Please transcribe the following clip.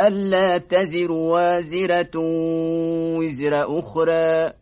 ألا تزر وازرة وزر أخرى